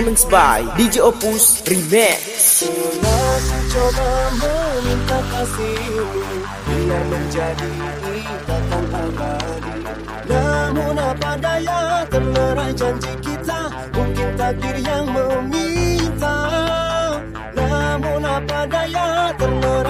Performance by DJ Opus Remix. Coba meminta kasihmu Biar menjadi ikatan abadi Namun apa daya terlerai janji kita? Mungkin takdir yang meminta. Namun apa daya terlerai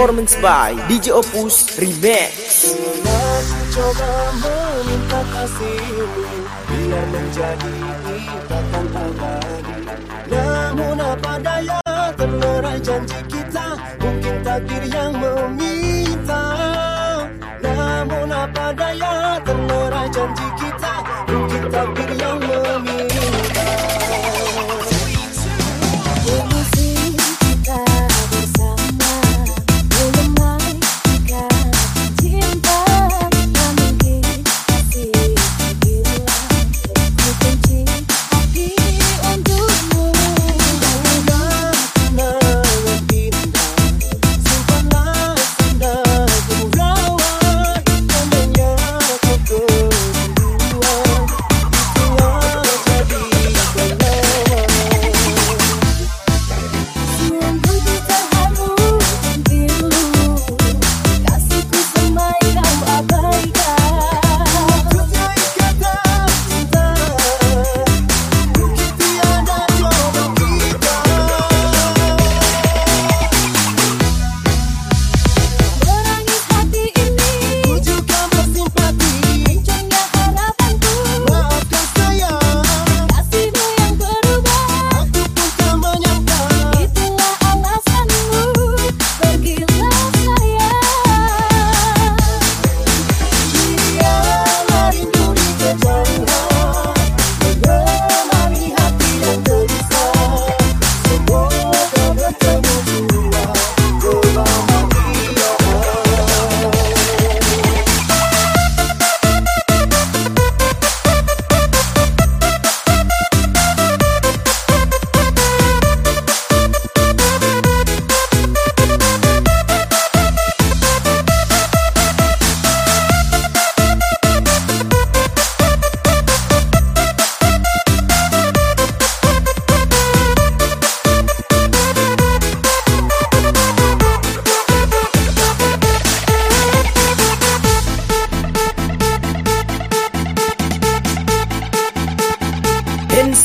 Performance by DJ Opus Remix. Coba meminta kasihmu Biar menjadi ikatan abadi Namun apa daya terlerai janji kita? Mungkin takdir yang